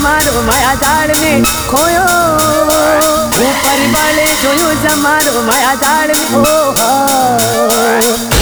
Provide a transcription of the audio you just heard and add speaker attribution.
Speaker 1: જમારો માયા જાળને ખોયો ઉપર વાલે જોયું જમારો માયા જાળને ઓહો